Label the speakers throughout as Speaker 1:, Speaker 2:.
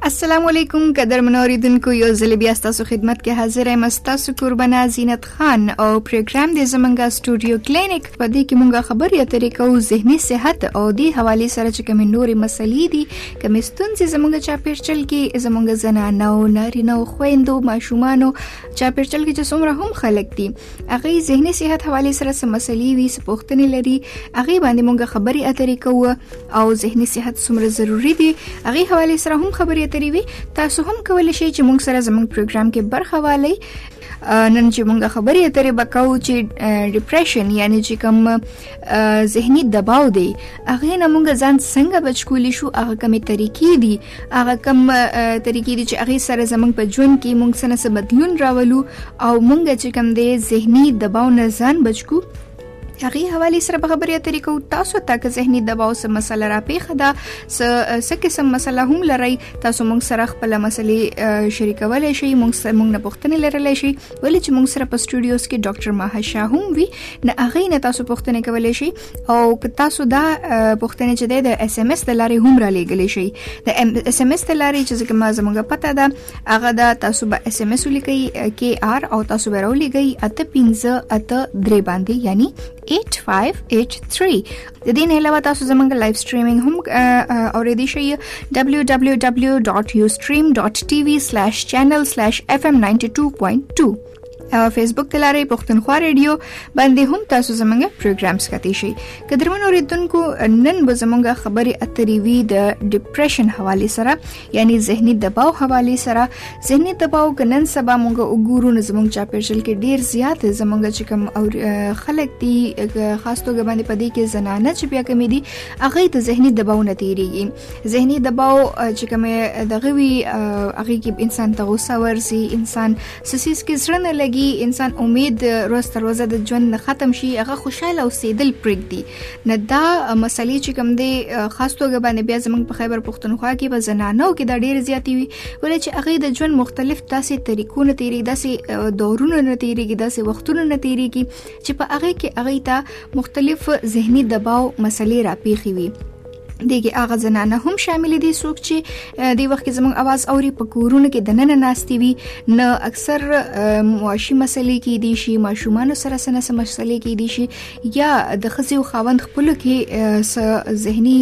Speaker 1: السلام علیکم قدر منوریدونکو یو ځل بیا تاسو خدمت کې حاضر یم تاسو قربانه زینت خان او پروګرام د زمنګا سټوډیو کلینیک په دې کې مونږه خبرې اترې کوو زهنی صحت او د حواله سره چې کوم نورې مسلې دي کوم ستونزې زمونږ چا پیرچل کې زمونږ زنانه او نارینه او خويندو ماشومان چا پیرچل کې چې څومره هم خلک دي هغه زهنی صحت حواله سره سم مسلې وي سپوښتنې لري هغه باندې مونږه خبرې اترې کوو او ذهني صحت څومره ضروری دی هغه حواله سره هم خبرې اترې وي تاسو هم کولای شئ چې موږ سره زموږ پروګرام کې برخه والئ نن چې موږ خبرې اترې وکاو چې ډیپریشن یعنی چې کوم ذهني دباو دی هغه نه موږ ځان څنګه بچکولی شو هغه کومې طریقې دي هغه کوم طریقې دي چې هغه سره زموږ په ژوند کې موږ سره بدلون راولو او موږ چې کوم دی ذهني دباو نه ځان بچکو هغه حواله سره به خبرې اترې کوو تاسو ته که زهني دباو سم مسله را پیښه ده س قسم مسله هم لري تاسو موږ سره خپل مسلې شریکولای شئ موږ سره موږ نه پوښتنه لرلای شئ ولې چې موږ سره په سټوډیوز کې ډاکټر ماها شاه هم وي نه هغه نه تاسو پوښتنه کولای شئ او که تاسو دا پوښتنه چې د اس ام اس د لارې هم را لېږلې شئ د اس ام اس د لارې چې زما زموږ پته ده هغه دا تاسو به اس ام اس ولیکئ کې آر او تاسو به راولېږئ اته پنځه اته درې باندې یعنی 8583 د دې نه علاوه تاسو زموږ لایو سټریمینګ هم اورېدی شئ www.ustream.tv/channel/fm92.2 او فیسبوک ته لاري پښتونخوا ریډیو باندې هم تاسو زمونږ پروګرام سکتی شي قدرمن اوریدونکو نن به زمونږ خبري اترې وی د ډیپریشن حواله سره یعنی زهنی دباو حواله سره زهنی دباو کنن سبا مونږ وګورو نو زمونږ چا پرشل کې ډیر زیات زمونږ چې کوم او خلک دي خاص توګه باندې پدې کې زنانه چې بیا کمی دي هغه ته زهنی دباو نه تیریږي زهنی دباو چې کوم دغه وی هغه کې انسان ته غوسه ورسي انسان سسیس کې زړه نه لګي انسان امید روز تر روزه د ژوند نه ختم شي هغه خوشاله او سیدل پرېګ دي نه دا مسلې چې کوم دي خاص توګه باندې بیا زمونږ په خیبر پښتونخوا کې په زنانو کې دا ډېر زیاتی وي ولې چې هغه د ژوند مختلف تاسې طریقونه تیری داسې دورونه نه تیریږي داسې وختونه نه تیریږي چې په هغه کې هغه ته مختلف ذهني دباو مسلې راپیخي وي دیګه هغه زنانه هم شامل دي څوک چې د وخت کې زموږ आवाज اوري په کورونو کې د نن ناشتي وي نه اکثر معاشي مسلې کې دي شي ماشومان سره سره سم مسلې کې دي شي یا د خزي او خاوند خپل کې زهني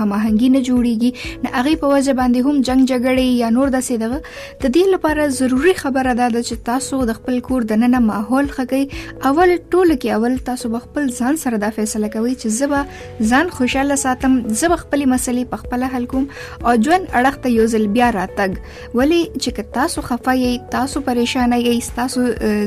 Speaker 1: هماهنګي نه جوړيږي نه هغه په وجه باندې هم جنگ جګړې یا نور داسې دغه د دې لپاره ضروری خبره ده چې تاسو د خپل کور د نن ماحول خګي اول ټول کې اول تاسو خپل ځان سره دا فیصله کوي چې زبا ځان خوشاله ساتم زه به خپلې مسلې په خپل حل کوم او ژوند اړخ ته یو ځل بیا راتګ ولی چې که تاسو خفه یې تاسو پریشان یې تاسو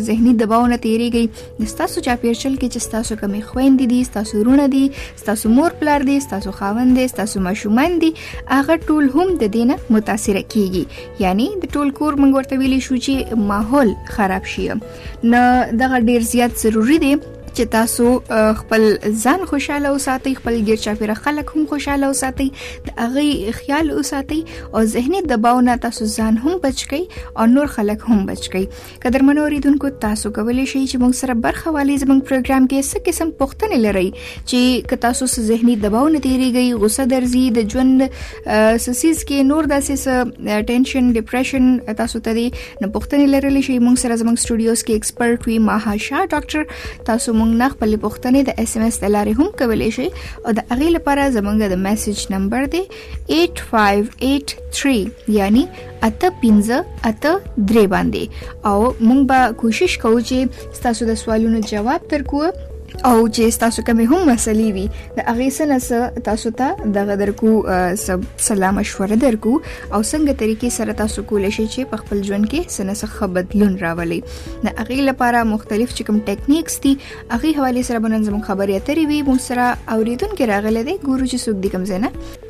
Speaker 1: ذهني دباو نه تیریږئ تاسو چا پیرچل کې چې تاسو کمې خويندې دي تاسو رونه دي تاسو مور پلار دي تاسو خاوند دي تاسو ماشومان دي هغه ټول هم د دینه متاثر کیږي یعنی د ټول کور منګ ورته ویلې شو چې ماحول خراب شي نه دغه ډیر زیات ضروری دی چې تاسو خپل ځان خوشاله وساتئ خپل غیر چاپیره خلک هم خوشاله وساتئ د هغه خیال وساتئ او زهنی دباو نه تاسو ځان هم بچ کړئ او نور خلک هم بچ کړئ قدرمن اوریدونکو تاسو کولی شئ چې موږ سره برخه والی زموږ پروګرام کې څه قسم پوښتنې لرئ چې که تاسو زهنی دباو نه تیریږئ غوسه درځي د ژوند سسیز کې نور داسې څه ټینشن ډیپریشن تاسو ته دی نه پوښتنې لرلې شي موږ سره زموږ سټوډیوز کې ایکسپرت وی ماها شاه ډاکټر تاسو موږ نه خپل پوښتنې د اس ام اس د لارې هم کولای شي او د اغه لپاره زموږ د میسج نمبر دی 8583 یعنی اته پنځه اته درې باندې او موږ به کوشش کوو چې ستاسو د سوالونو جواب درکو او چې تاسو کوم هم مسلې وي د هغه سره سره تاسو ته دغه درکو سلام مشوره درکو او څنګه طریقې سره تاسو کولای شئ چې په خپل ژوند کې سنه څخه بدلون راولي د هغه لپاره مختلف چې کوم ټیکنیکس دي هغه حواله سره بنن زموږ خبرې اترې وي موږ سره اوریدونکو راغلي دي ګورو چې څوک دي کوم زنه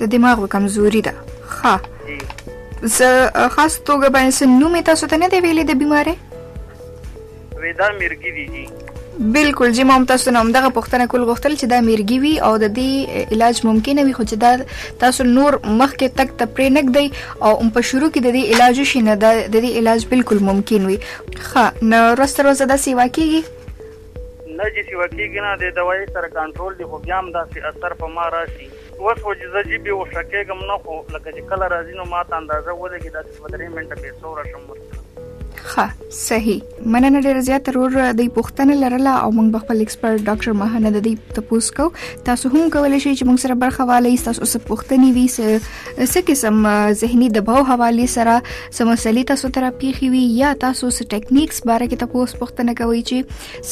Speaker 2: د دماغ و کمزوري ده
Speaker 1: ښه زه خاص توګه باندې څه نوم تاسو ته نه دی ویلې د بیمارې
Speaker 2: ودا مرګي دي جی
Speaker 1: بالکل جی ما هم تاسو نه همدغه پوښتنه کول غوښتل چې دا میرګي وي او د دې علاج ممکن وي خو چې دا تاسو نور مخکې تک ته پرې نګدئ او هم په شروع کې د دې علاج شي نه د دې علاج بالکل ممکن وي ښه نو ورسته ورځه دا سیوا کیږي
Speaker 2: نه چې سیوا کیږي نه د دوايي سره کنټرول دی خو بیا هم داسې اثر په ما راشي وسوه جی زه جی بی هوشه کیږم نه خو لکه جی کله راځی نو ماته اندازه ولګی داسی چی په درې منټه بی سوره شم ورسره
Speaker 1: ښه صحیح مننه ډیر زیات رور د پښتنه لرله او موږ خپل ایکسپرت ډاکټر ماهنه د دې تپوس کو تاسو هم کولای شئ چې موږ سره برخه والي تاسو څه پښتني وي څه قسم زهني دباو حواله سره سمسلې تاسو تر پیخي وي یا تاسو څه ټیکنیکس باره کې تپوس پښتنه کوي چې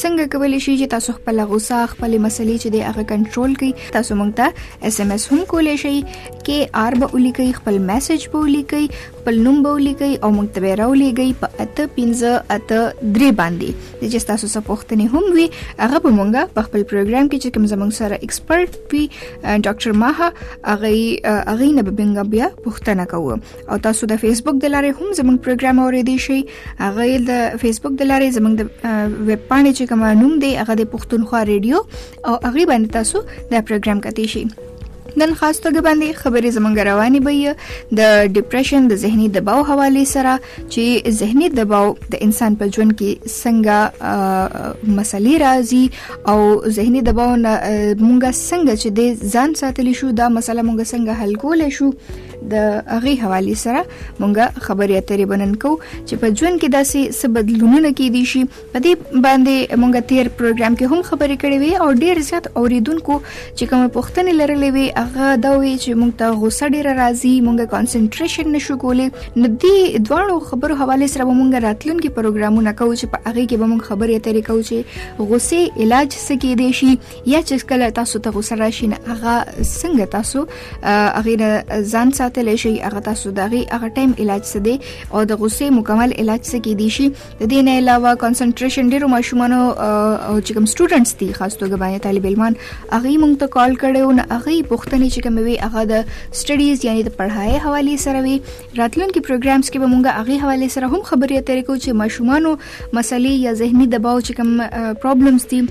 Speaker 1: څنګه کولای شئ چې تاسو خپل غوسه خپل مسلې چې د هغه کنټرول کړئ تاسو مونږ ته اس ام اس هم کولای شئ کې آر به ولیکي خپل میسج به ولیکي خپل نوم به ولیکي او مونږ ته به راولېږي په اته پنځه اته درې باندې د چې تاسو څه پوښتنې هم وي هغه به مونږ په خپل پروګرام کې چې کوم زمونږ سره ایکسپرت وي ډاکټر ماه هغه هغه نه به بنګ بیا پوښتنه کوو او تاسو د فیسبوک د لارې هم زمونږ پروګرام اورېدی شئ هغه د فیسبوک د لارې زمونږ د ویب پاڼې چې کوم نوم دی هغه د پښتونخوا ریډیو او هغه باندې تاسو دا پروګرام کتی شي نن خاص توګه باندې خبرې زمونږ روانې به د ډیپریشن د زهنی دباو حواله سره چې زهنی دباو د انسان په ژوند کې څنګه مسلې راځي او زهنی دباو مونږه څنګه چې د ځان ساتلی شو دا مسله مونږه څنګه حل کول شو د هغه حواله سره مونږه خبرې اترې بنن کو چې په ژوند کې داسې څه بدلونونه کې دي شي په دې باندې مونږ تیر پروګرام کې هم خبرې کړې وي او ډیر زیات اوریدونکو چې کوم پوښتنې لرلې وي هغه دا وی چې مونږ ته غوسه ډیره راځي مونږ کانسنټریشن نشو کولی نو دې دواړو خبرو حواله سره مونږ راتلونکي پروګرامونه کوو چې په هغه کې به مونږ خبرې اترې کوو چې غوسه علاج څه کې دی شي یا چې کله تاسو ته غوسه راشي نه هغه څنګه تاسو هغه ځان ساتل شي هغه تاسو دغه هغه ټایم علاج څه دی او د غوسه مکمل علاج څه کې دی شي د دې نه علاوه کنسنټریشن ډیرو ماشومانو او چې کوم سټوډنټس دي خاص توګه باندې طالب علمان هغه مونږ ته کال کړي او هغه پوښتنې چې کوم وي هغه د سټډیز یعنی د پڑھای حواله سره وي راتلونکي پروګرامز کې به مونږ هغه حواله سره هم خبرې اترې کوو چې ماشومانو مسلې یا ذهني دباو چې کوم پرابلمز دي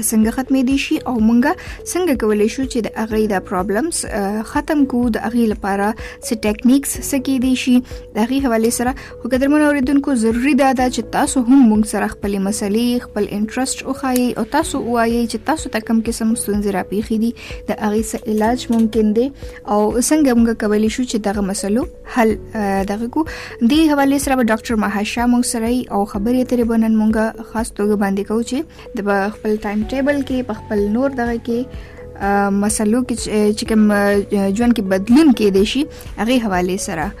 Speaker 1: څنګه ختمې دي شي او مونږه څنګه کولای شو چې د اغه د پرابلمز ختم کو د اغه لپاره څه ټیکنیکس سکی دي شي د اغه حواله سره خو قدرمن اوریدونکو ضروری دا ده چې تاسو هم موږ سره خپل مسلې خپل انټرست وخایي او تاسو وایي چې تاسو ته کم قسم ستونزې راپیښې دي د هغه سره علاج ممکن دی او څنګه موږ کولی شو چې دغه مسلو حل دغه کو دی حواله سره به ډاکټر ماهشا موږ سره او خبرې ترې بنن موږ خاص توګه باندې کوو چې د خپل ټایم ټیبل کې په خپل نور دغه کې مسلو کې چې کوم ژوند کې بدلون کې دي شي هغه حواله سره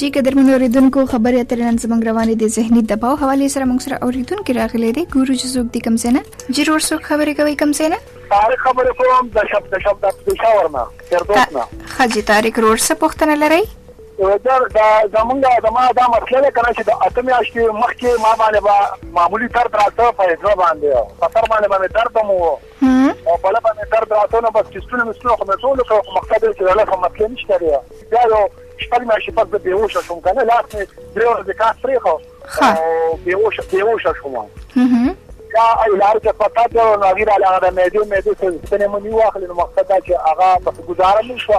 Speaker 1: جی قدر من اوریدونکو خبرې اترې نن زموږ روانې دي زهنی دباو حواله سره موږ سره اوریدونکو راغلي دي ګورو چې زوګ دي کم سینه جی ور سره خبرې کوي کم سینه
Speaker 3: تاریخ خبرې کوم د شپ د شپ د پېښور نه تر دوت نه
Speaker 1: خځې تاریخ ور سره پښتنه لري
Speaker 3: ګر دا زمونږ زما دا مسله ده کنه چې د اته میاشتې مخکې ما باندې با معمولی درد راته په ځړه باندې په سر باندې باندې درد مو او په لبه مې درد راته نو بس کیستونه مې څو خو مې ټول کړو خو مقصد یې چې له مسله نشته لري بیا یو شپږ میاشتې پس د بیوش شوم کنه لاس مې درې ورځې کار پرې خو او بیوش بیوش شوم دا ایلار چې پتا ته نو غیر علاقه د مېدو مېدو څه څه نه مونږ واخلې نو مقصد دا چې هغه په گزاره نشو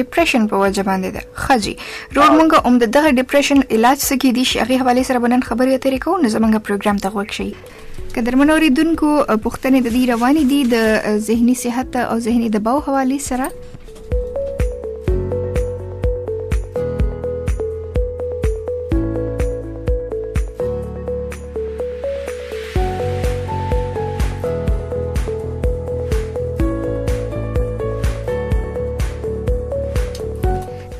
Speaker 3: ډیپریشن
Speaker 1: په وجه باندې ده خجی رور مونږ هم د دغه ډیپریشن علاج سکی دي شي هغه حواله سره بنن خبرې اترې کوو نو زمونږ پروګرام ته غوږ شي قدرمن اوریدونکو پښتنې د دې روانې دي د ذهني صحت او ذهني دباو حواله سره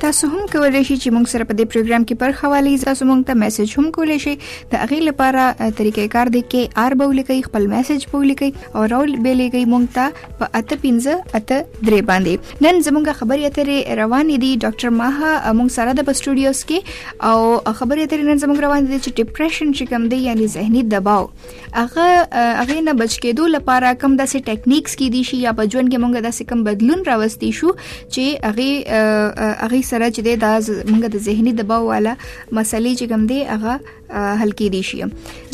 Speaker 1: تاسو هم کولای شئ چې موږ سره په دې پروګرام کې برخه والی تاسو موږ ته میسج هم کولای شئ د هغه لپاره طریقې کار دی کې آر به ولیکي خپل میسج به ولیکي او راول به لیکي موږ ته په اته پنځه اته درې باندې نن زموږ خبرې اترې روانې دي ډاکټر ماه موږ سره د سټوډیوز کې او خبرې اترې نن زموږ روانې دي چې ډیپریشن چې کوم دی یعنی ذهني دباو هغه هغه نه بچ کېدو لپاره کوم داسې ټیکنیکس کې دي شي یا په ژوند کې موږ داسې کوم بدلون راوستي شو چې هغه هغه سره چې د موږ د ذهني دباو والا مسلې چې کوم دی هغه حل کې دي شي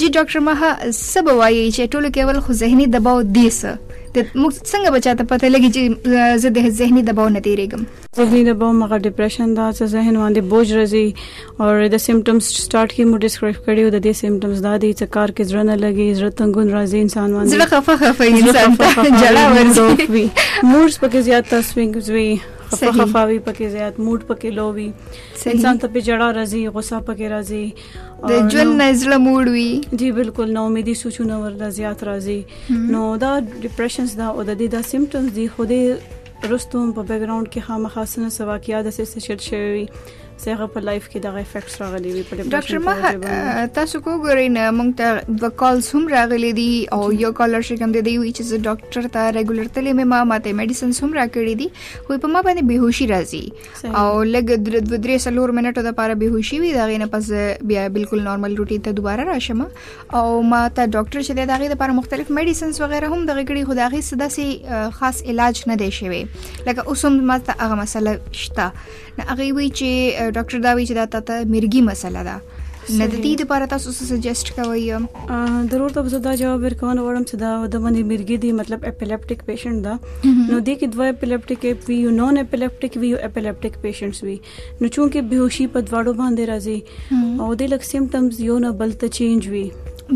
Speaker 1: جی ډاکټر مه سب وایي چې ټولو کې اول خو زهني دباو دی سه د موږ څنګه بچاته پته لګي چې زه د زهني دباو نه تیریږم
Speaker 4: زهني دباو مغه ډیپریشن دا چې زهن باندې بوج راځي او د سیمټمز سٹارټ کې مو ډیسکرایب کړي او د دې سیمټمز دا دي چې کار کې زړه نه لګي زړه تنګون راځي انسان باندې
Speaker 1: زړه خفه خفه انسان ته جړه ورځي
Speaker 4: مورز پکې زیات تاسو وینځوي خفه خفاوي پکې زیات موډ پکې لو وي انسان ته په جړه راځي غوسه پکې راځي
Speaker 1: د جون نزله موډ وي
Speaker 4: جی بالکل نو امیدي سوچونه ورته زیات راځي نو دا ډیپریشنز دا او د دې دا سیمټمز دي خو دې رستم په بیک ګراوند کې خامخا سن سواکیا د سې سچل شوی څنګه په لایف کې دغه افیکټس راغلي وي په
Speaker 1: ډاکټر ما تاسو کو ګورئ نه مونږ ته د کالز هم راغلي دي او یو کالر شي کوم دی وی چې ډاکټر ته ریګولر تلې مې ما ماته میډیسنز هم راکړي دي خو په ما باندې بهوشي راځي او لګ د درې سلور منټو د پاره به هوشي وي دا غینه پس بیا بالکل نارمل روټین ته دوباره راشم او ما ته ډاکټر چې دا غي د لپاره مختلف میډیسنز وغیرہ هم د غګړي خدا غي صدا سي خاص علاج نه دی شوی لکه اوس هم ما ته هغه مسله شته هغه وی چې ډاکټر دا وی چې دا ته مرګي مسله ده نه د دې لپاره تاسو څه سجیسټ کوئ
Speaker 4: ضرور ته زه دا جواب ورکوم وړم چې دا د باندې مرګي دی مطلب اپیلیپټیک پیشنټ دا نو د کې دوه اپیلیپټیک وی یو نون اپیلیپټیک وی یو اپیلیپټیک پیشنټس وی نو چونکه بهوشي په دواړو باندې راځي او د لک سیمټمز یو نه بل ته چینج وی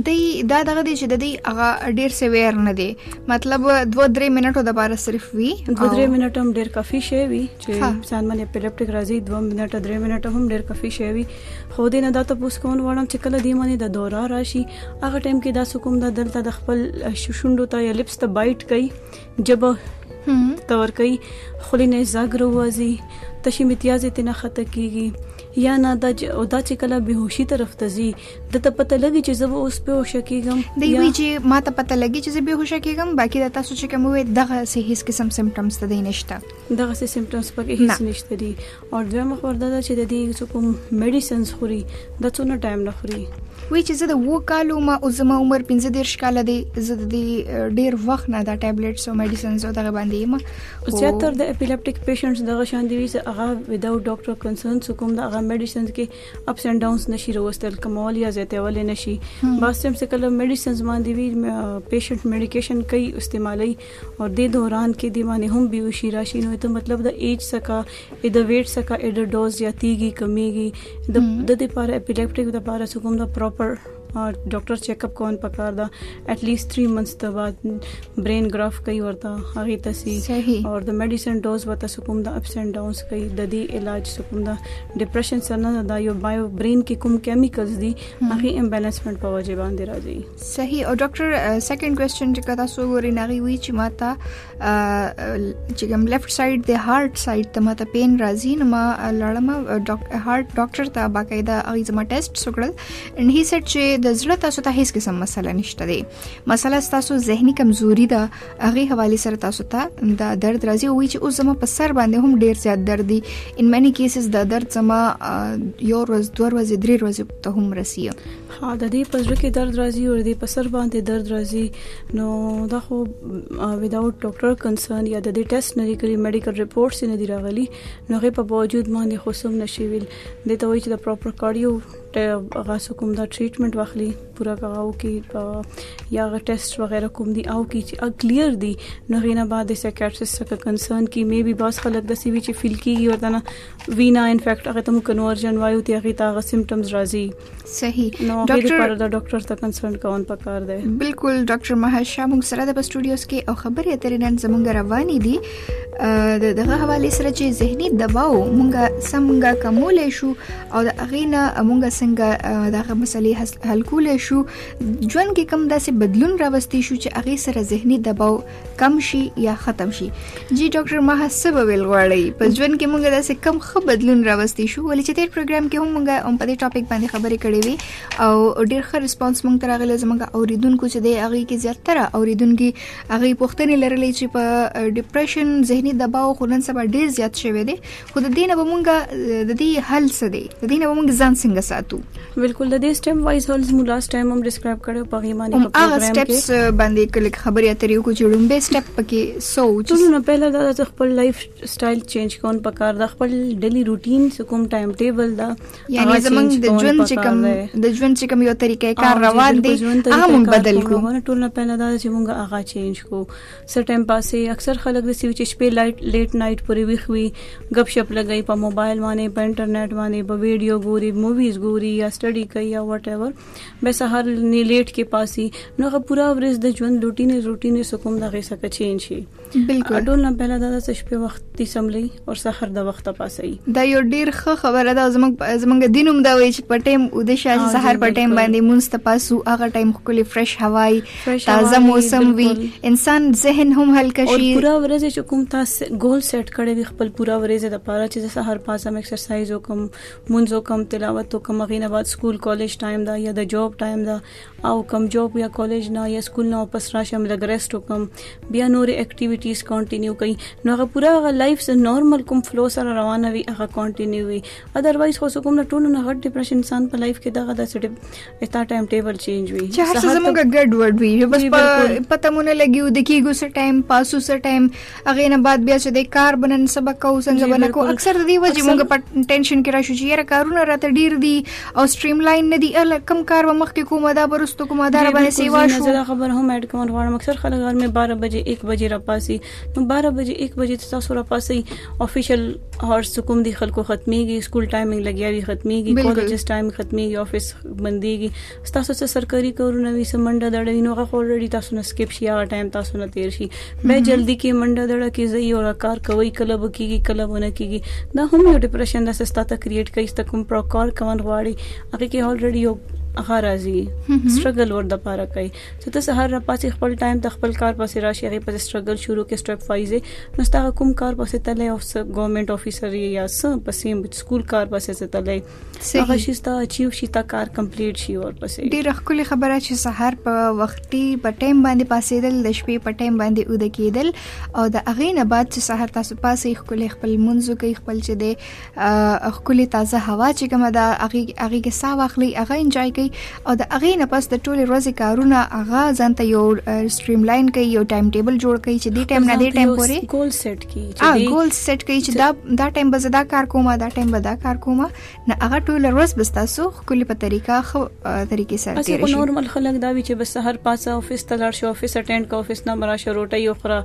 Speaker 1: دی دا دغه دی چې د دې هغه ډیر سیویر نه دی مطلب 2 3 منټو د بار صرف وی
Speaker 4: 2 3 منټ هم ډیر کافي شی وی چې انسان باندې اپیلیپټیک راځي 2 منټه 3 منټه هم ډیر کافي شي وي خو دې نه دا ته پوس کون وړم چې کله دې باندې د دوره راشي هغه ټایم کې دا سکوم دا دلته د خپل شوشوندو ته یا لپس ته بایټ کوي جب تور کوي خلی نه زګر وځي تشي امتیازې تنه خطه کیږي یا نه دا او دا چې کله بهوشي طرف ته زی د ته پته لګي چې زب اوس په هوش کېږم
Speaker 1: دی وی چې ما ته پته لګي چې زب بهوش کېږم باقي د تاسو چې کوم وي دغه سه هیڅ قسم سیمټمز ته دی نشته
Speaker 4: دغه سي سیمټمز پکې هیڅ نشته دي او دویمه خبر دا ده چې د دې څه کوم میډیسنز خوري د څونه ټایم نه خوري
Speaker 1: وی چې زه د وو کالو ما او زما عمر 15 کال دی زه د دې ډیر وخت نه دا ټابلیټس او میډیسنز او دغه باندې یم او
Speaker 4: زیاتره د اپیلیپټیک پیشنټس دغه شان دی چې هغه وداوټ ډاکټر کنسرن څه کوم د هغه میډیسنز کې اپس اند ډاونز نشي روستل کمول یا زیاتول نشي باسم څه کله میډیسنز باندې وی پیشنټ میډیکیشن کوي استعمالي اور دې دوران کې دی باندې هم بیوشي راشي نو ته مطلب د ایج څخه د ویټ څخه د ډوز زیاتیږي کمیږي د د دې لپاره اپیلیپټیک د لپاره کوم د پراپر ډاکټر چیک اپ کون پکار دا اټ لیست 3 منث ته بعد برین گراف کوي ورته هغه تسی او د میډیسن ډوز وته کوم د اپس اند ډاونز کوي د دې علاج کوم د ډیپریشن سره نه دا یو بایو برین کې کوم کیمیکلز دي هغه امبیلنسمنت په وجه باندې راځي
Speaker 1: صحیح او ډاکټر سیکنډ کوېسچن چې کدا سو ګوري ناغي وی چې ماته چې کوم لیفټ ساید د هارت ساید ته ماته پین راځي نو ما لړم ډاکټر هارت ډاکټر ته باقاعده هغه زما ټیسټ وکړل ان هی سټ چې د زړه تاسو ته هیڅ قسم مسله نشته دی مسله تاسو زهنی کمزوري ده هغه حواله سره تاسو ته دا درد راځي وی چې اوس زما په سر باندې هم ډیر زیات درد دي ان مینی کیسز دا درد زما یو ورځ دوه ورځې درې ورځې ته هم
Speaker 4: رسیږي د دې په زړه کې درد راځي او د دې په سر باندې درد راځي نو دا خو وداوت ډاکټر کنسرن یا د دې ټیسټ نه لري میډیکل ریپورتس نه دی راغلي نو غي په باوجود باندې خو سم نشي ویل د ته وایي چې د پراپر کارډیو غاسو کوم دا ټریټمنټ واخلي پورا کاو کې یا غ ټیسټ وغیرہ کوم دی او کې چې ا کلیر دی نو غینا بعد د سایکیاټریست سره کنسرن کی می بي باس خلک د سی وی چې فیل کیږي ورته نه وینا انفیکټ هغه ته مو کنورژن وایو ته هغه ته سیمټمز راځي
Speaker 1: صحیح
Speaker 4: نو هغه لپاره د ډاکټر ته کنسلټ کول پکار دی
Speaker 1: بالکل ډاکټر مهاج شاه موږ سره د سټوډیوز کې او خبرې اترې نن زموږ روانې دي دغه حواله سره چې زهنی دواو موږ سمګه کومولې شو او د اغینه موږ څنګه دغه مسلې حل کولې شو ژوند کې کم داسې بدلون راوستي شو چې اغه سره زهنی دواو کم شي یا ختم شي جی ډاکټر ما څه به ویل غواړي په ژوند کې موږ داسې کم خه بدلون راوستي شو ولې چې تیر پروګرام کې هم موږ هم په دې ټاپک باندې خبرې کړې وي او ډیر ښه ریسپانس موږ تر هغه لزمګه اوریدونکو چې د هغه کې زیاتره اوریدونکو هغه پوښتنې لرلې چې په ډیپریشن ذهني دباو خو نن سبا ډیر زیات شوی دی خو د دې نه به مونږ د دې حل څه دی د دې نه به مونږ ځان څنګه ساتو
Speaker 4: بالکل د دې سټیم وایز هولز مو لاست ټایم هم ډیسکرایب کړو په غیمه
Speaker 1: نه په هغه سټیپس باندې کله خبرې اترې وکړو چې لومبه سټیپ پکې سو
Speaker 4: چې نو پهله دا چې خپل لایف سټایل چینج کون پکار دا خپل ډیلی روټین کوم ټایم ټیبل دا
Speaker 1: یعنی زمونږ د ژوند چې کوم د ژوند چې کوم یو طریقې کار روان دی هغه مونږ بدل کړو
Speaker 4: ټول نه پهله دا چې مونږ هغه چینج کو څه ټایم پاسې اکثر خلک د سیو چې شپې لایټ لیټ نایټ پورې ویخ وي غب شپ لګي په موبایل باندې په انټرنیټ باندې په ویډیو ګوري موویز ګوري یا سټډي کوي یا واټ ایور به سحر نه لیټ کې پاسي نو هغه پورا ورځ د ژوند لوټینه روټینه سکوم دغه سکه چین شي
Speaker 1: بالکل
Speaker 4: ټول نه پهلا دا د شپې وخت تی سملی او سحر د وخت پاسي
Speaker 1: دا یو ډیر ښه خبره ده زموږ زموږ دینوم دا وایي چې پټیم او د شاش سحر پټیم باندې مونږ ته پاسو هغه ټایم خو کلی فرش هواي تازه موسم وي انسان ذهن هم هلکه شي
Speaker 4: او پورا ورځ چې کوم تاسو ګول سیټ کړی وي خپل پورا ورځ د پاره چې سحر پاسم ایکسرسایز وکم مونږ وکم تلاوت وکم غینه بعد سکول کالج ټایم دا یا د جاب ټایم دا او کم جاب یا کالج نه یا سکول نه واپس راشم لګ ریسټ وکم بیا نور اکټیویټیز کنټینیو کړئ نو هغه پورا هغه لایف سره نارمل کوم فلو سره روانه وي هغه کنټینیو وي اذروایز خو کوم نه ټولو نه غټ ډیپریشن انسان په لایف کې دغه د ستا ټایم ټیبل چینج وي
Speaker 1: چې هر څه زموږ ګډ وډ وي بس پته مونږ لګیو د کیګو سره ټایم پاسو سره ټایم اغه نه بعد بیا چې د کار بنن سبق کو څنګه بنه کو اکثر د دې وجه مونږ په ټینشن کې راشو چې یاره کارونه راته ډیر دي او سټریم لاین نه دي ال کم کار و مخ کې کوم دا برستو کوم دا باندې سیوا شو
Speaker 4: زه خبر هم اډ کوم غواړم اکثر خلک غرمه 12 بجې 1 بجې را پاسي نو 12 بجې 1 بجې ته تاسو را پاسي افیشل هارس کوم دي خلکو ختميږي سکول ټایمینګ لګیا وي ختميږي کالجز ټایم ختميږي افیس بنديږي تاسو څه سرکاري کارونه وي سمنډه دړې نو غو ورډي تاسو نه سکیپ شي هغه ټایم تاسو نه تیر شي به جلدی کې منډه دړه کې زی او کار کوي کلب کیږي کلب ونه کیږي دا هم یو ډیپریشن د سستا ته کریټ کوي ست کوم پروکار کوون غواړي هغه کې ورډي یو هغه راځي سټرګل ور د پاره کوي ته ته سهار را پاسې خپل ټایم ته خپل کار پسې راشي هغه پسې سټرګل شروع کې سټپ وایز نو ستا کوم کار پسې تلې او څه ګورنمنت افیسر یا څه پسې سکول کار پسې څه تلې هغه شي ستا اچیو شي تا کار کمپلیټ شي اور پسې
Speaker 1: ډیر خپل خبره چې سهار په وختي په ټایم باندې پاسېدل د شپې په ټایم باندې اود کېدل او د اغې نه بعد چې سهار تاسو پاسې خپل خپل منځو کې خپل چې د خکلی تازه هوا چې کومه ده هغه هغه کې ساه واخلي هغه انجوای کوي او د هغه نه پس د ټوله ورځې کارونه هغه ځانته یو سټریم لاین کوي یو ټایم ټیبل جوړ کوي چې دې ټایم نه دې ټایم پورې
Speaker 4: ګول سیټ کوي
Speaker 1: چې ګول سیټ کوي چې دا دا ټایم به زدا کار کومه دا ټایم به دا کار کومه نه هغه ټوله ورځ بس تاسو خکلی په طریقه خو طریقې سره
Speaker 4: تیر شي نورمال خلک دا وی چې بس هر پاسه افیس ته لاړ شو افیس اټینډ کا افیس نه مرا شروټي او خره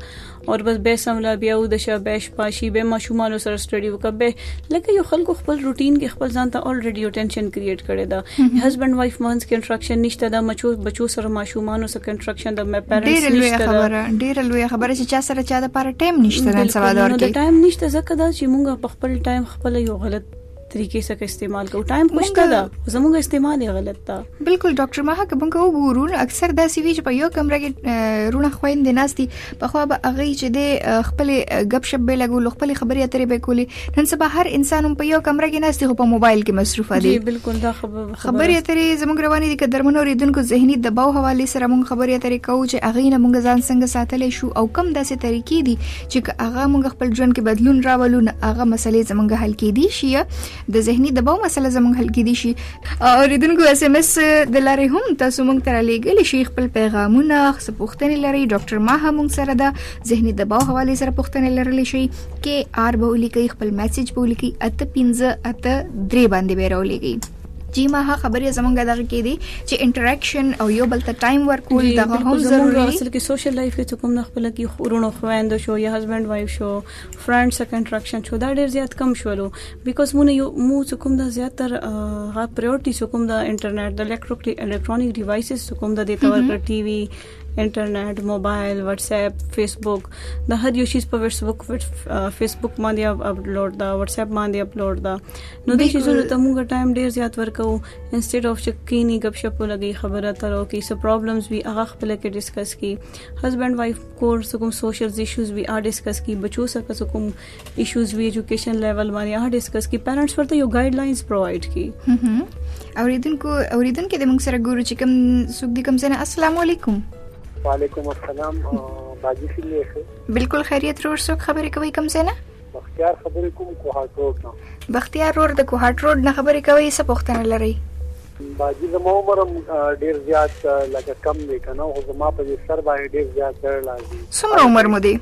Speaker 4: اور بس به سملا بیا او د شابه شپاشي به ماشومان سره سټډي وکبه لکه یو خلکو خپل روټین کې خپل ځان ته الریډي یو ټینشن کریټ کړي دا هسبند وایف مونږ کې انټراکشن نشته دا مچو بچو سره ماشومان سره کنټراکشن د مې
Speaker 1: پیرنټس نشته خبره ډیر لوی خبره چې چا سره چا د پاره ټایم نشته نن سبا دور
Speaker 4: کې ټایم نشته ځکه دا چې مونږ په خپل ټایم خپل یو غلط طریقې څخه استعمال کوو ټایم خوشته ده زموږ استعمال یې غلط ده
Speaker 1: بالکل ډاکټر ما هغه موږ وګورو اکثر دا سی وی چې په یو کمره کې رونه خويندې ناشتي په خو به هغه چې د خپل غب شپ به لګول خپل خبرې اترې به کولې نن سبا هر انسان په یو کمره کې ناشتي خو په موبایل کې مصروف دي
Speaker 4: جی بالکل دا
Speaker 1: خبرې اترې زموږ روانې دي کډرمنو ریدونکو زهنی دباو حواله سره موږ خبرې اترې کوو چې هغه نه موږ ځان څنګه ساتلی شو او کم داسې طریقې دي چې که هغه موږ خپل ژوند کې بدلون راولو نه هغه مسلې زمونږ حل کېدی شي د ذهني دباو مسله زمونږ حل کېدی شي او ردونکو اس ام اس د لارې هم تاسو موږ ته لېګل شي خپل پیغامونه خپوښتنې لري ډاکټر ما هم موږ سره د ذهني دباو حواله سره پوښتنې لرل شي کې آر به ولیکي خپل میسج به ولیکي اته 15 اته 3 باندې به راولېږي جی ما ها خبرې زمونږ دغه کې دي چې انټریکشن او یو بل ته ټایم ورکول دغه هم ضروري دی
Speaker 4: اصل کې سوشل لایف کې کوم نه خپل کې خورونو خويند شو یا هسبند وایف شو فرند سره انټریکشن شو دا ډیر زیات کم شولو بیکاز مونږ یو مو کوم دا زیات تر غا پرایورټي کوم دا انټرنیټ د الکترونیک الکترونیک ډیوایسز کوم دا د تور ټي وي انټرنیټ موبایل واتس اپ فیسبوک د هر یو شي په فیسبوک فیسبوک باندې اپلوډ دا واتس اپ باندې اپلوډ دا نو د شیزونو ته موږ ټایم ډیر زیات ورکو انسټډ اف چې کینی غب شپ لګي خبره ترو کې څه پرابلمز وی هغه خپل کې ډیسکس کی هسبند وایف کور کوم سوشل ایشوز وی ا ډیسکس کی بچو سره کوم ایشوز وی ایجوکیشن لیول باندې هغه ډیسکس کی پیرنټس ورته یو ګایډ لاینز پروواید کی
Speaker 1: اوریدونکو اوریدونکو د موږ سره ګورو چې کوم سوق دي کوم سره السلام علیکم
Speaker 3: وعلیکم السلام باجی څنګه
Speaker 1: بالکل خیریت رور سوق خبرې کوي کوم
Speaker 3: سره بختیار خبرې کوم کوهاټ روډ
Speaker 1: نه بختیار روډ د کوهاټ روډ نه خبرې کوي څه پوښتنه لري
Speaker 3: باجی زما عمر هم ډیر زیات لکه کم دی کنه خو زما په دې سر باندې ډیر زیات درد راځي
Speaker 1: څومره عمر مو دی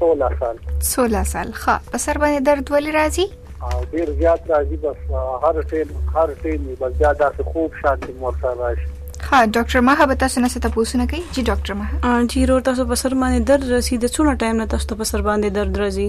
Speaker 3: 16 سال
Speaker 1: 16 سال ښه په سر باندې درد ولې راځي
Speaker 3: او ډیر زیات راځي بس هر ټیم هر ټیم بس زیات داسې خوب شانتي مور سره راشي
Speaker 1: ها ډاکټر مها به تاسو نه څه تاسو نه کوي جی ډاکټر مها
Speaker 4: جی رو تاسو په سر باندې درد رسی د څونه ټایم نه تاسو په سر باندې درد رسی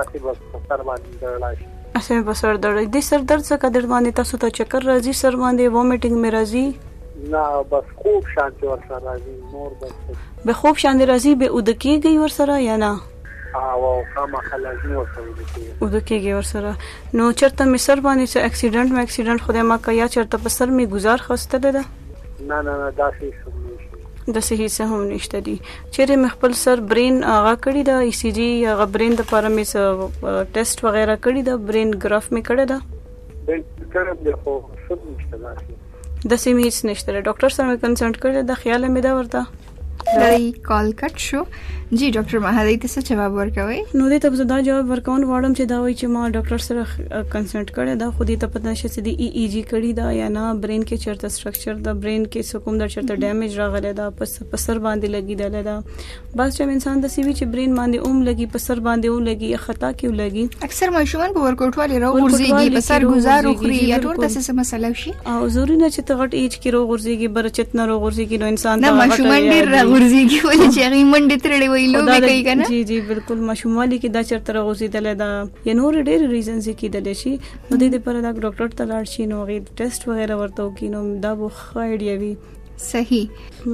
Speaker 4: اسې بس په سر باندې درړا شي اسې په
Speaker 3: سر
Speaker 4: درړا دي سر درد څخه در باندې تاسو ته چکر راځي سر باندې وومټینګ مې راځي
Speaker 3: نه بس خوب شانتي ور سره راځي نور بس
Speaker 4: به خوب شانتي راځي به اود کېږي ور سره یا نه
Speaker 3: او کما خلازمي ور سره
Speaker 4: اود کېږي ور سره نو چرته مې سر باندې څه اکسیډنټ مې اکسیډنټ خدای ما کا یا چرته په سر مې گزار خوستل ده
Speaker 3: نه نه نه دا څه نه شي
Speaker 4: د صحیح څه هم نشته دي چیرې مې خپل سر برین هغه کړی دا ای سی جی هغه برین د پاره مې څه ټیسټ وغیرہ کړی دا برین ګراف مې کړی دا برین کړم دی خو څه نشته داسې د سیمې هیڅ نشته ډاکټر سره مې کنسلټ کړی دا خیال مې دا ورته
Speaker 1: لړۍ کال کټ شو جی ډاکټر مهدی ته څه جواب ورکوي
Speaker 4: نو دې ته دا جواب ورکون غواړم چې دا وایي چې ما ډاکټر سره کنسلټ کړی دا خو دې ته پته نشي چې دی ای ای جی کړی دا یا نه برین کې چرته سټرکچر دا برین کې څه کوم در چرته ډیمیج راغلی دا پس په سر باندې لګي دله دا بس چې انسان د سیوی چې برین باندې اوم لګي په سر باندې اوم لګي یا خطا کې لګي
Speaker 1: اکثر ماشومان په ورکوټوالي رو ورزيږي په سر گزارو خوري یا ټول تاسو سم مسله شي
Speaker 4: او ضروري نه چې ته غټ ایج کې رو ورزيږي برچت نه رو ورزيږي نو انسان
Speaker 1: دا ماشومان ډیر رو ورزيږي ولې چې هغه منډه ترړې وي لوبي کوي کنه
Speaker 4: جی جی بالکل ماشوموالي کې دا چرته رو ورزيدل دا یا نور ډیر ریزنز کې دل شي نو د دې پر دا ډاکټر ته لاړ شي نو غي ټیسټ وغیرہ ورته وکینو دا بو خایډي وي
Speaker 1: صحیح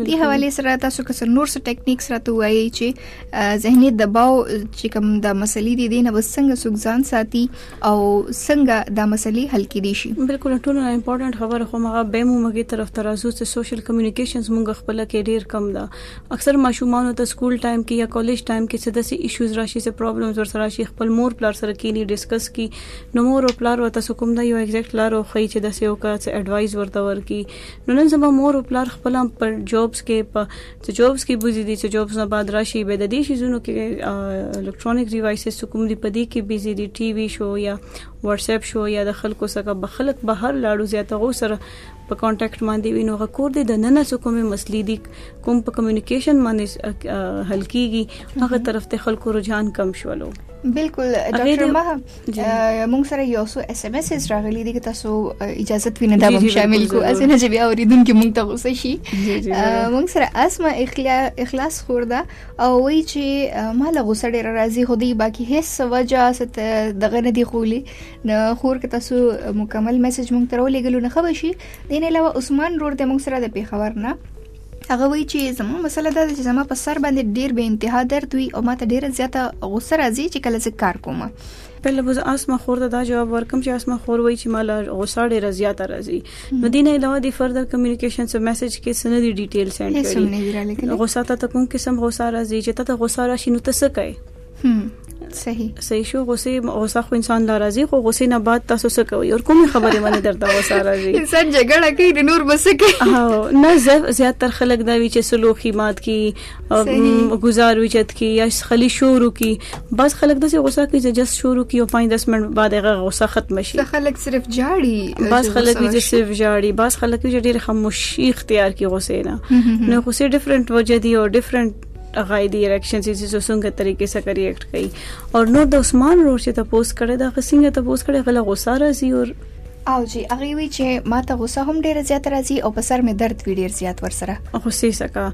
Speaker 1: دی حواله سره تاسو که څه نور څه ټیکنیکس راته وایي چې زهنی دباو چې کوم د مسلې دي دینه وسنګ سګزان ساتي او څنګه د مسلې حل کړي شي
Speaker 4: بالکل ټول نه امپورټنت خبر خو مغه به مو مګي طرف ترازو چې سوشل کمیونیکیشنز مونږ خپل کې ډیر کم ده اکثر ماشومان ته سکول ټایم کې یا کالج ټایم کې څه داسې ایشوز راشي څه پرابلمز ور سره شي خپل مور پلار سره کې نه ډیسکس کی نو مور او پلار ورته کوم دا یو ایگزیکټ لار خو چې داسې یو کا څه اډوایز ورته ورکی نو نن سبا مور او پلار خپل په جوبز کې په څه جوبز کې بوزي دي څه جوبز نه بعد راشي به د دې شیزونو کې الکترونیک ډیوایسز څه کوم دي په دې کې بيزي دي ټي وي شو یا واتس اپ شو یا د خلکو سره به خلک بهر لاړو زیاته غو سره په کانټیکټ باندې وینو غکور دي د نن څه کومه مسلې دي کوم په کمیونیکیشن باندې حل کیږي هغه طرف ته خلکو رجحان کم شولو
Speaker 1: بالکل ډاکټر مه مونږ سره یو څو اس ام اس راغلي دي که تاسو اجازه وینئ دا به شامل کو از نه چې بیا اوریدونکو مونږ ته غوسه شي مونږ سره اسمه اخلاص خورده او وی چې مال غوسه ډیر راځي خو دی باقی هیڅ وجه ست دغه نه دی خولي نه خور که تاسو مکمل میسج مونږ ته راولېګلو نه خبر شي دین علاوه عثمان رور د مونږ سره د پیښور نه هغه وایي چې زما مسله دا ده چې زما په سر باندې ډیر به انتها درد وي او ماته ډیره زیاته غوسه راځي چې کله زه کار کوم
Speaker 4: پهله به زه اسما خور ته دا جواب ورکم چې اسما خور وایي چې مال غوسه ډیره زیاته راځي نو دینه علاوه د فردر کمیونیکیشن سو میسج کې سند دی ډیټیل سند کړي غوسه ته کوم قسم غوسه راځي چې ته غوسه راشي نو ته څه کوي
Speaker 1: صحیح
Speaker 4: صحیح شو غصه غصه خو انسان لا راځي خو غصه نه بعد تاسو څه کوي او کومه خبره باندې درته غصه راځي
Speaker 1: انسان جګړه کوي د نور بس کوي
Speaker 4: نه زیات تر خلک دا وی چې سلوخي مات کی گزار وچت کی یا خلی شورو کی بس خلک د غصه کوي چې جس شورو کی او 5 10 منټ بعد هغه غصه ختم شي
Speaker 1: خلک صرف جاړي
Speaker 4: بس خلک چې صرف جاړي بس خلک چې ډیر خاموشي اختیار کی غصه نه نو غصه ډیفرنٹ وجه دی او ډیفرنٹ هغه دی الیکشن چې چې څنګه طریقې سره ریاکټ کوي او نو د عثمان روش ته پوس کړي دا غسنګه ته پوس کړي غلا غوسه راځي او
Speaker 1: او جی هغه وی چې ما ته غوسه هم ډیره زیات راځي او په سر مې درد وی ډیر زیات ورسره
Speaker 4: غوسه سکا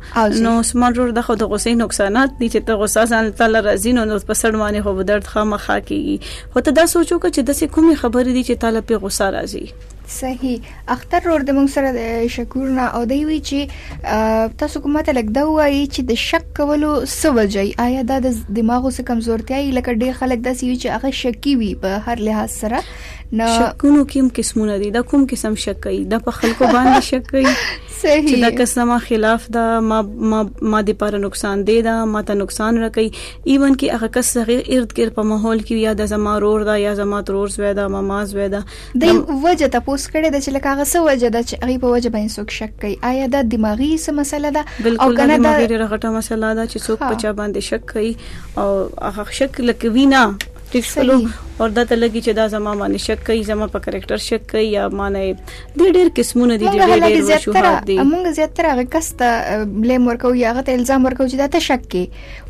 Speaker 4: نو عثمان رور د خو د غوسې نقصانات دي چې ته غوسه ځان تعالی راځي نو په سر باندې خو درد خامخا کیږي هو ته دا سوچو چې د سې کومې خبرې دي چې تعالی په غوسه راځي
Speaker 1: صحیح اختر رور د موږ سره د شکور نه او دی وی چې تاسو کومه ته لګ دا وایي چې د شک کولو سوجي آیا دا د دماغو څخه کمزورتیا ای لکه ډیر خلک د سیوی چې هغه شکی وي په هر لحاظ سره
Speaker 4: نه شکونو کې هم قسمونه دي دا کوم قسم شک کوي دا په خلکو باندې شک کوي
Speaker 1: صحیح
Speaker 4: چې دا قسمه خلاف دا ما ما ما د پر نقصان دی دا ما ته نقصان راکړي ایون کې هغه کس هغه ارد ګر په ماحول کې یا د زما رور دا یا زما ترور زوی دا ما ما زوی دا
Speaker 1: د وجه تاسو کړي د چې لکه هغه څه وجه ده چې هغه په وجه باندې څوک شک کوي آیا دا دماغي څه مسله ده
Speaker 4: او کنه دا ډیره غټه مسله ده چې څوک په چا باندې شک کوي او هغه شک لکه وینا ټیک شلو او دا ته لګي چې دا زما باندې شک کوي زما په کریکټر شک کوي یا معنی د ډېر قسمونه دي ډېر ډېر شوهات دي
Speaker 1: موږ زیاتره هغه کس ته بلیم ورکو یا هغه ته الزام ورکو چې دا ته شک کوي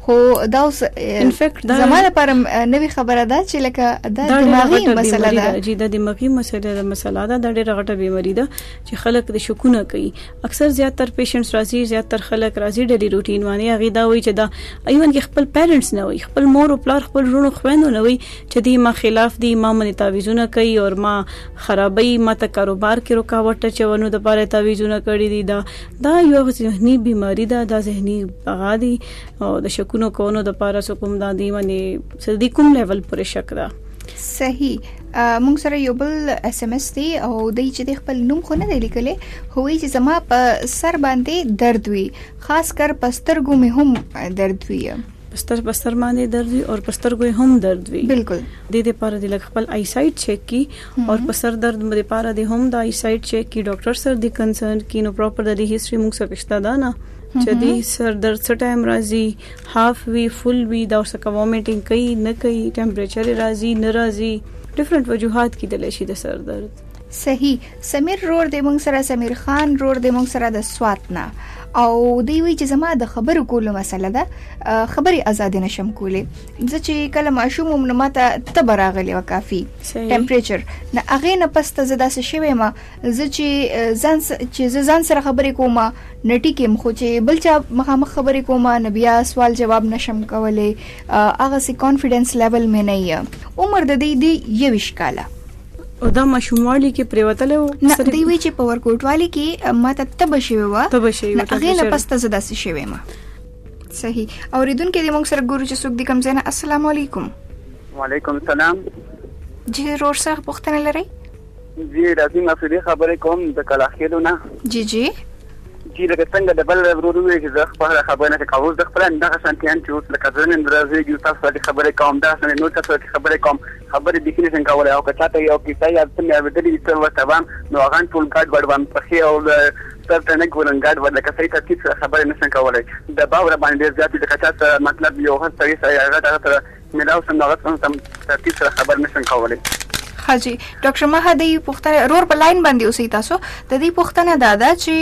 Speaker 1: خو دا اوس
Speaker 4: ان فیکټ
Speaker 1: دا زموږ لپاره نوې خبره ده چې لکه دا دماغي مسله ده
Speaker 4: چې دا دماغي مسله ده مسله ده د ډېر غټه بیماری ده چې خلک د شکونه کوي اکثر زیات تر پیشنټس راځي زیات تر خلک راځي ډېری روټین باندې هغه دا وایي چې دا ایون کې خپل پیرنټس نه وي خپل مور او پلار خپل ورونو خويندو نه وي چې دی ما خلاف دی ما منې تعویزونه کوي او ما خرابې ما ته کاروبار کې رکاوټ چوانو د پاره تعویزونه کړی دي دا دا یو ذهني بیماری ده دا ذهني بغا دي او د شکونو کونو د پاره سو کوم دا دی باندې سدي کوم لیول پر شک ده
Speaker 1: صحیح مونږ سره یو بل اس ام اس دی او د چې د خپل نوم خو نه دی لیکلی هو چې زما په سر باندې درد وی خاص کر پستر ګو مې هم درد وی
Speaker 4: پستر پستر باندې درد وي او پستر ګوي هم درد وي
Speaker 1: بالکل
Speaker 4: د دې لپاره د خپل آی سایټ چیک کی اور په سر درد مده پاره دی هم دا سایټ چیک کی ډاکټر سر دی کنسرن کی نو پراپر د دې هیستوري موږ سره پښتا ده نه چې دې سر درد څه ټایم راځي هاف وی فل وی دا څه کوم میټینګ کوي نه کوي ټمپریچر راځي نه راځي ډیفرنٹ وجوهات کې دلې شي د سر درد
Speaker 1: صحیح سمیر رور د مونږ سره سمیر خان رور د مونږ سره د سوات نه او دی وی چې زما د خبرو کولو مسله ده خبري آزاد نشم کولې زه چې کله ماشوم وم نو ماته تب راغلی و کافي ټمپریچر نه اغه نه پس ته زدا څه شوی ما زه چې ځان چې زه ځان سره خبرې کوم نټی کې مخ چې بل چا مخامخ خبرې کوم نه بیا سوال جواب نشم کولای اغه سي کانفیډنس لیول مې نه یم عمر د دې دی یوش کاله
Speaker 4: او دا ماشوموالي کې پریوتل و
Speaker 1: نه دی وی چې پاور کوټوالي کې ماته تب شوی و
Speaker 4: تب شوی
Speaker 1: و هغه نه پس ته زدا څه شوی ما صحیح اوریدونکو دې موږ سره ګورو چې څوک دې کوم ځای نه السلام علیکم
Speaker 5: وعلیکم السلام
Speaker 1: جی رور سره پوښتنه لرئ
Speaker 5: جی راځي ما سره خبرې کوم د کلاخېلو نه
Speaker 1: جی جی
Speaker 5: جی لکه څنګه د بل ورور وی چې زه خپل خبره نه کوم اوس د خپل اندغه شانتیان چې اوس لکه زه نن راځي یو تاسو سره خبرې کوم دا سره نو تاسو سره خبرې کوم خبرې د کینې څنګه کولای او که چاته یو کیسه یا څه مې اورېدلې چې ورته وام نو هغه ټول ګډ وډ وام پخې او سر ته نه ګورم ګډ وډ لکه سړی ترتیب سره خبرې نشم کولای دباو راباندې ډیر زیات وي لکه چا سره مطلب یو هر سړی سره یا غټ هغه سره ملاو شم نو هغه سره هم ترتیب سره خبرې نشم کولای
Speaker 1: ها جی ډاکټر مها دی پښتنه رور په لاین باندې اوسې تاسو د دې پښتنه دا ده چې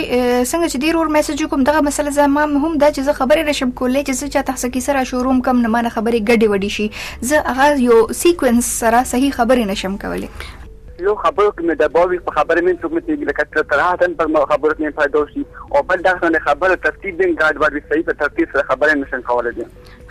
Speaker 1: څنګه چې دی رور میسج کوم دغه مسله زما هم دا چې زه خبرې نشم کولای چې زه چاته څه کی سره شوروم کم نه مانه خبرې ګډې وډې شي زه هغه یو سیکوینس سره صحیح خبرې نشم کولای
Speaker 5: یو خبرو کې مې د باویک په خبره مې څوک نه پوهېږي لکه ته تر هغه څنګ پر خبرو کې مې پیدا وشي او بل دغه څنګه خبره ترتیب دې ګاډ واډ وي صحیح په ترتیب سره خبره نشم کولای دې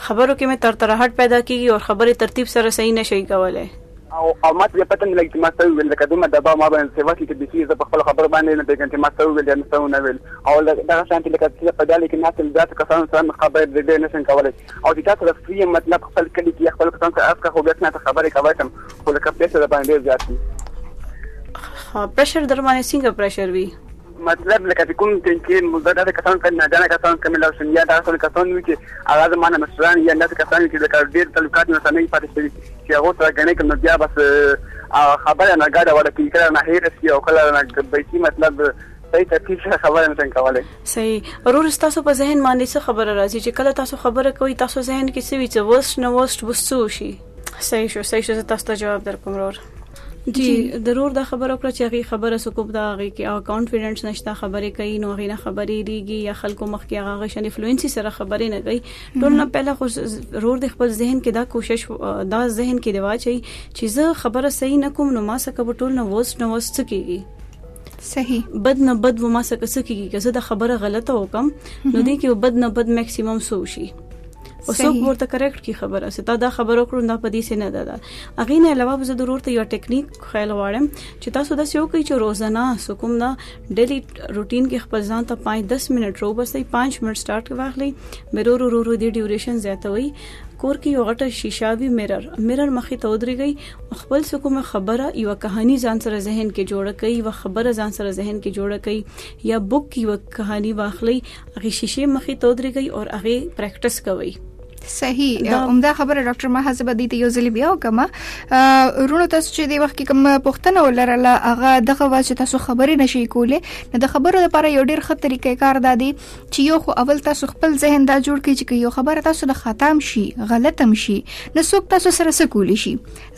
Speaker 4: خبرو کې مې تر ترهټ پیدا کیږي او خبرې ترتیب سره صحیح نشي کولای
Speaker 5: او او ما ته پته نه لګي چې ما څه ویل لکه دومره دبا ما باندې څه وخت کې بيخي زه په خپل خبرو باندې نه پېږم چې ما څه ویل یا څه نه ویل او دغه شانتي لکه چې په ډالې کې ناست ذات کسانو سره خبرې ډېر نشم کولای او د تا سره فری یم مطلب خپل کلی کی خپل کسان سره اسکه خو بیا څنګه ته خبرې کوی شم خو لکه پریشر باندې ډیر زیات دی
Speaker 4: ها پریشر در باندې څنګه پریشر وی
Speaker 5: مطلب لکه چې کوم چې مزه دا کسان کله نه جنا کسان کوم لا شم یا دا ټول کسان وی چې هغه زمانه مشران یا داسې کسان چې لکه ډیر تعلقات نه سمې پاتې شوی چې هغه سره غنې کوم بیا بس خبره نه ګاډه وړه کې کړه نه هیر شي او کله نه بیتی مطلب صحیح تفصیل خبره نه څنګه کولای
Speaker 4: صحیح ورور ستاسو په ذهن باندې څه خبره راځي چې کله تاسو خبره کوي تاسو ذهن کې څه وي چې ورست نه ورست بوسو شي صحیح شو صحیح شو تاسو ته جواب درکوم ورور جی ضرور دا خبره وکړه چې هغه خبره سکوب دا هغه کې او کانفیډنس نشته خبرې کوي نو غینه خبرې ریږي یا خلکو مخ کې هغه شان انفلوئنسي سره خبرې نه کوي ټول نه پهله خو ضرور د خپل ذهن کې دا کوشش دا ذهن کې دی واچي چې زه خبره صحیح نه کوم نو ما سکه ټول نه وست نه وست کیږي
Speaker 1: صحیح
Speaker 4: بد نه بد و ما سره څه کیږي که زه دا خبره غلطه وکم نو دې کې بد نه بد میکسیمم سو شي او څوک ورته کریکټ کی خبره ستا دا خبرو کړو نه پدې سي نه ده اغه نه علاوه به ضرور ته یو ټیکنیک خیال واړم چې تاسو د سیو کوي چې روزانه سکم دا ډیلی روټین کې خپل ځان ته 5 10 منټ رو بسې 5 منټ سٹارټ واخلي مرو رو رو دی ډیوریشن زیاتوي کور کې یو غټه شیشه وی میرر میرر مخې ته ودرېږي خپل څه کومه خبره یو کہانی ځان سره ذهن کې جوړه کړئ یو خبره ځان سره ذهن کې جوړه کړئ یا بوک یو کہانی واخلئ هغه شیشه مخې ته ودرېږئ او هغه پریکټیس کوئ
Speaker 1: صحیح عمده خبره ډاکټر ما حسب دي ته یو ځل بیا وکم ورونو تاسو چې د وخت کې کوم پښتنه ولرله هغه دغه واچ تاسو خبرې نشي کولې د خبرو لپاره یو ډیر خطرې کار دادي چې یو خو اول تاسو خپل ذهن دا جوړ کړئ چې یو خبره تاسو نه خاتم شي غلطم شي نو څوک تاسو سره څه کولی شي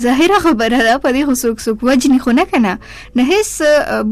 Speaker 1: ظاهره خبره ده په دې خو څوک څوک وجني خو نه کنه نه هیڅ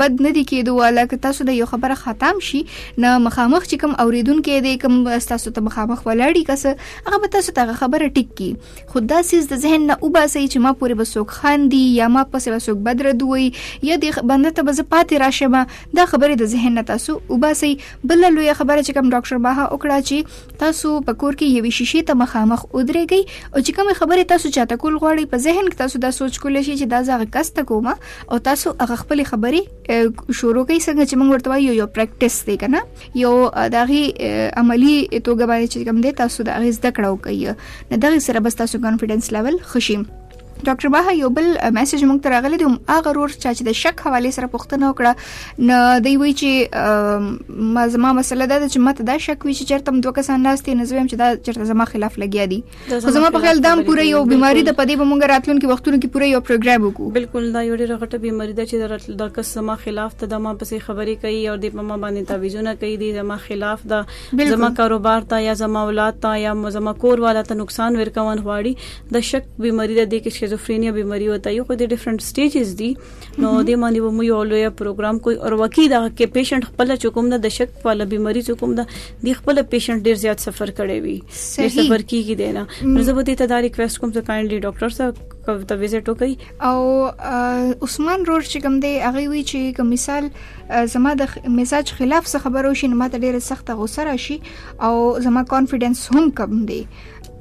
Speaker 1: بد نه دی کېدو والا که تاسو د یو خبره خاتم شي نه مخامخ چې کوم اوریدونکو دی کوم تاسو ته مخامخ ولاړی کس هغه به تاسو ته خبره ټیک کی خو دا سیس د ذهن نه وباسي چې ما پورې به څوک خاندي یا ما پسې به څوک بدر دوی یا د بنده ته به زه پاتې راشم دا خبره د ذهن نه تاسو وباسي بل لوی خبره چې کوم ډاکټر باها وکړه چې تاسو په کور کې یوې شیشې ته مخامخ ودرېږئ او چې کوم خبره تاسو چاته کول غواړئ په ذهن کې تاسو دا سوچ کولای شئ چې دا زغه کس ته کوم او تاسو هغه خپل خبرې شروع کوي څنګه چې موږ ورته یو یو پریکټیس دی کنه یو داغي عملی توګه باندې چې کوم دی تاسو دا غي زده کړو کوي نه دغه سره بس تاسو کانفیډنس لیول خوشی ډاکټر باه یو بل میسج مونږ ته راغلی دی هغه رور چا چې د شک حواله سره پوښتنه وکړه نو دی وی چې ما زما مسله ده چې ماته دا شک وی چې چرته دوه کسان ناشته نه زویم چې دا چرته زما خلاف لګیا دي خو زما په خیال دام پوره یو بیماری د پدې به مونږ راتلونکي وختونو کې پوره یو پروګرام وکړو
Speaker 4: بالکل دا یو ډیره غټه بیماری ده چې راتل د کس زما خلاف ته د ما پسې خبرې کوي او د ماما باندې تعویذونه کوي د زما خلاف دا زما کاروبار ته یا زما اولاد ته یا زما کور والا ته نقصان ورکون غواړي د شک بیماری د دې کې شیزوفرینیا بیماری وته یو خو د ډیفرنٹ سټیجز دي نو د باندې به مو یو لوی پروګرام کوي او وکی دا کې پیشنټ خپل چکم نه د شک والا بیماری چکم دا د خپل پیشنټ ډیر زیات سفر کړي وي سفر کیږي دی نه نو زه به دې ته دا ریکوست کوم چې کایندلی ډاکټر صاحب ته وزټ وکړي
Speaker 1: او عثمان رور چې کوم دی هغه وی چې کوم مثال زما د مزاج خلاف څه خبرو شي نو ماته ډیره سخته غوسه راشي او زما کانفیډنس هم کم دی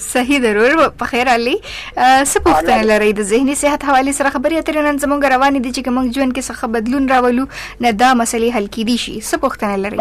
Speaker 1: صحیح ضرور په خیر علي څه پوښتنه لري د ذهني صحت حواله سره خبرې اترې نن زموږ روان دي چې موږ ژوند کې څه بدلون راولو نه دا مسلې حل کیدی شي څه پوښتنه
Speaker 3: لري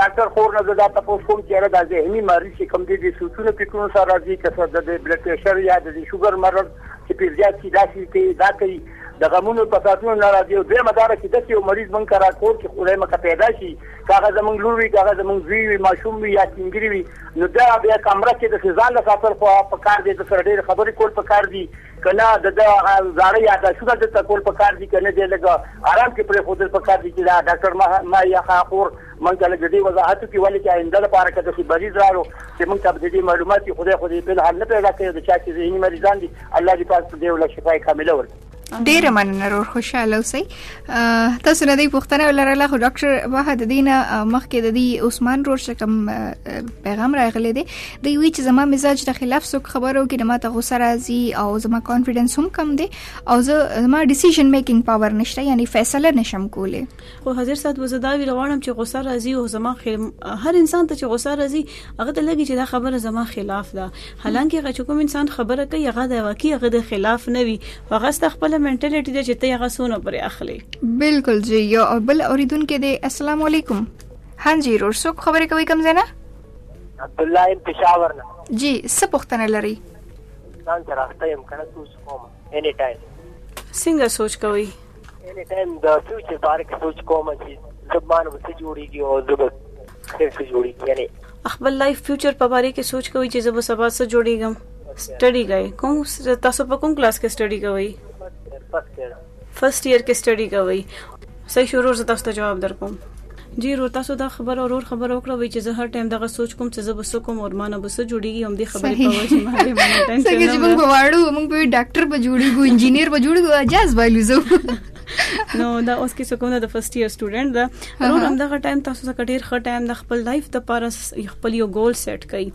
Speaker 3: ډاکټر خور نه زدا تاسو کوم چې را د ذهني مریض چې کوم دي د سوچونو فکرونو سره راځي که څه د بلډ پريشر یا د شوګر مرض چې پیرجات کی داسې کې دا کوي د غمونو په ساتونو ناراضي او دوی مدار کې د یو مریض من کرا کور کې خدای مکه پیدا شي کاغه زمونږ لور وي کاغه زمونږ زوی وي ماشوم وي یا سنگری وي نو ده بیا کمره کې دسې ځان له ساتل خو په کار دې ده سره ډېرې خبرې کول په کار دي که نه د ده هغه زاړه یاداشتونه دلته کول په کار دي که نه دې لږ آرام کې پرېښودل په کار دي چې دا ډاکټر ما ما یا خور موږ ته لږ دې وضاحت وکړي ولې چې آینده لپاره که دسې بریز راغلو چې موږ ته به دې معلومات وي خدای خو دې بل حال نه پیدا کوي د چا چې ذهني مریضان دي الله دې پاک دې له شفای کامله ورکړي
Speaker 1: ډیره مننه رور خوشاله اوسئ تاسو نه دی پښتنه ولرله خو ډاکټر واه د دینه مخکې د دی عثمان رور شکم پیغام راغلی دی دی وی چې زما مزاج د خلاف سو خبرو کې نه ماته غوسه راځي او زما کانفیډنس هم کم دی او زما ډیسیژن میکینګ پاور نشته یعنی فیصله نشم کولی
Speaker 4: خو حاضر صاحب وزه دا ویل غواړم چې غوسه راځي او زما خل... هر انسان ته چې غوسه راځي هغه ته لګي چې دا خبره زما خلاف ده حالانکه هغه چې کوم انسان خبره کوي هغه د واقعي هغه د خلاف نه وي هغه ست خپل منټالیټي ده چې ته هغه سونه پر اخلي
Speaker 1: بالکل جی یو بل اوریدونکو دی السلام علیکم هانجی رور څوک خبرې کوي کوم ځای نه
Speaker 6: عبد الله پېښور
Speaker 1: نه جی څه پوښتنه لري
Speaker 6: ځان ته راستیم کنه تاسو کومه اني ټایم
Speaker 4: څنګه سوچ کوي
Speaker 6: اني ټایم د فیوچر باره کې سوچ کوم چې زبان به څه جوړیږي او زه به خیر څه جوړیږي یعنی
Speaker 4: خپل لایف فیوچر په باره کې سوچ کوي چې زه به سبا څه جوړیږم سټډي کوي کوم تاسو په کوم کلاس کې سټډي کوي فرست ایئر کې سټډي کوي صحیح شو ورور زه تاسو ته جواب درکوم. جی ورور تاسو دا خبره ورور خبره وکړه وای چې زه هر ټایم دغه سوچ کوم چې زه به سکم او مانه به سو جوړیږي هم دې خبره په وجه ما دې مانه ټینشن
Speaker 1: څنګه چې موږ واړو موږ به ډاکټر به جوړیږو انجینیر به جوړیږو اجازه بایلو زه
Speaker 4: نو دا اوس کې سکونه د فرست ایئر سټوډنټ دا ورور هم دغه ټایم تاسو څخه ډیر ښه ټایم د خپل لایف د پاره خپل یو ګول سیټ کړئ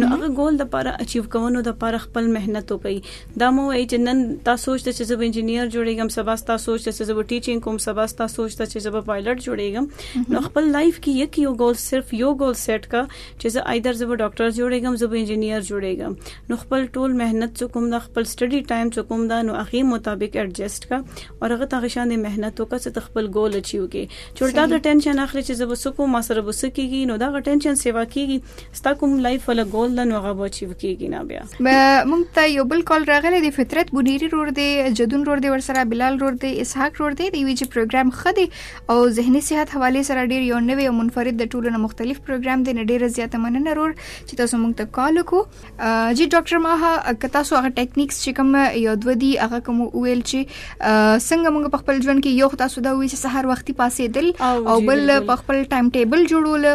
Speaker 4: نو هغه ګول د پاره اچیو کوونو د پاره خپل مهنت وکړئ دا مه وایئ چې نن تا سوچ ده چې زه به انجنیر جوړیږم سبا ستا سوچ ده چې زه به ټیچینګ کوم سبا ستا سوچ ده چې زه به پایلټ جوړیږم نو خپل لایف کې یک یو ګول صرف یو ګول سیټ کا چې زه ایدر زه به ډاکټر جوړیږم زه به انجنیر جوړیږم نو خپل ټول مهنت څو کوم دا خپل سټډي ټایم څو کوم دا نو هغه مطابق ایڈجسټ کا او هغه ته غشان د مهنت وکړه چې خپل ګول اچیو کې چورتا د ټینشن اخلي چې زه به سکو ما سره بس کیږي نو دا ټینشن سیوا کیږي ستا کوم لایف ولا ګول ده نو هغه به چیو کیږي نه بیا
Speaker 1: مونږ ته یو بل کال راغلی دی فطرت بونیری رور دی جدون رور دی ورسره بلال رور دی اسحاق رور دی دی وی چې پروګرام خدي او ذهني صحت حواله سره ډیر یو نوی او منفرد د ټولو نه مختلف پروګرام دی ډیر زیاته مننه رور چې تاسو مونږ ته کال وکړو جی ډاکټر ما که تاسو هغه ټیکنیکس چې کوم یو دوه دی هغه کوم ویل چې څنګه مونږ په خپل ژوند کې یو تاسو دا وی چې سحر وختي پاسې دل او بل په خپل ټایم ټیبل جوړول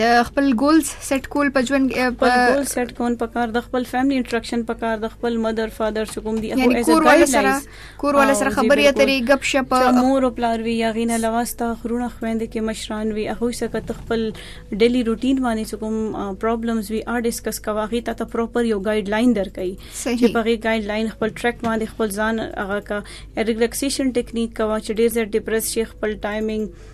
Speaker 1: د خپل ګولز سیټ کول په ژوند کې
Speaker 4: په ګول سیټ کول په کار د خپل فیملی انټریکشن په کار د خپل مدر فادر چې کوم دی
Speaker 1: هغه یعنی کور ول سره کور ول سره خبرې اترې غب شپ
Speaker 4: مور او پلار وی یا غینه لواستا خرونه خويند کې مشران وی هغه سره ته خپل ډیلی روټین باندې چې کوم پرابلمز وی ا ډیسکس کوا غي ته پراپر یو ګایډ لاین درکې چې په غي ګایډ لاین خپل ټریک باندې خپل ځان هغه کا ریلیکسیشن ټیکنیک کوا چې ډیر زر ډیپریس شي خپل ټایمینګ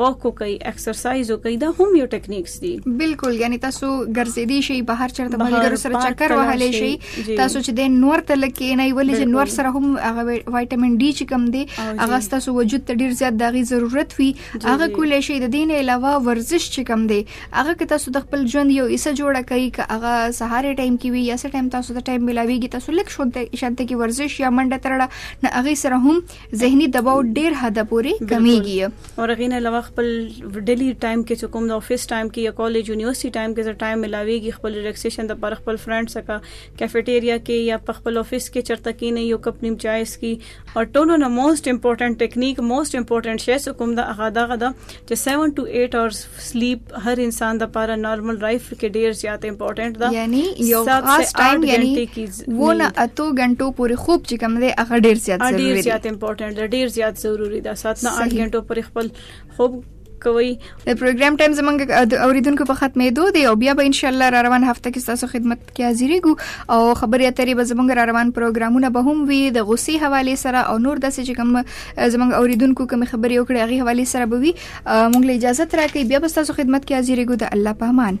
Speaker 4: واک وکړئ ایکسرسایز وکړئ دا هم یو ټیکنیکس دي
Speaker 1: بالکل یعنی تاسو ګرځېدي شي بهر چرته ملګرو سره چکر وهلې شي تاسو چې د نور تل کې نه ویلې چې نور سره هم هغه وټامین ډي چې کم دي هغه تاسو وجود ته ډیر زیات دغه ضرورت وي هغه کولای شي د دین علاوه ورزش چې کم دي هغه که تاسو د خپل ژوند یو حصہ جوړه کوي که هغه سهار ټایم کې وي یا سه ټایم تاسو د ټایم ملاويږي تاسو لک شونته شانته کې ورزش یا منډه ترړه نه هغه سره هم ذهني دباو ډیر حد پورې کمیږي
Speaker 4: او رغینه لوا خپل ډیلی ټایم کې چې کوم د افیس ټایم کې یا کالج یونیورسيټي ټایم کې زه ټایم ملاويږي خپل ریلیکسیشن د پر خپل فرند سره کیفیټیریا کې یا په خپل افیس کې چرته کې نه یو کپ نیم چای سکي او ټولو نه موست امپورټنت ټیکنیک موست امپورټنت شې چې کوم د هغه دغه د 7 ټو 8 اورز سلیپ هر انسان د پاره نارمل لایف کې ډیر زیات امپورټنت ده
Speaker 1: یعنی یو خاص ټایم یعنی ونه اتو غنټو پورې خوب چې کوم دی هغه ډیر زیات ضروری دی
Speaker 4: ډیر زیات امپورټنت ده ډیر زیات ضروری ده 7 نه 8 غنټو پورې خپل خوب کوي
Speaker 1: د پروګرام ټایم زمونږ اوریدونکو په ختمېدو دی او بیا به ان شاء الله را روان هفته کې تاسو خدمت کې حاضرېږو او خبرې اترې به زمونږ را روان پروګرامونه به هم وي د غصې حواله سره او نور داسې چې کوم زمونږ اوریدونکو کوم خبرې وکړي هغه حواله سره به وي مونږ له اجازه راکړي بیا به تاسو خدمت کې حاضرېږو د الله په امان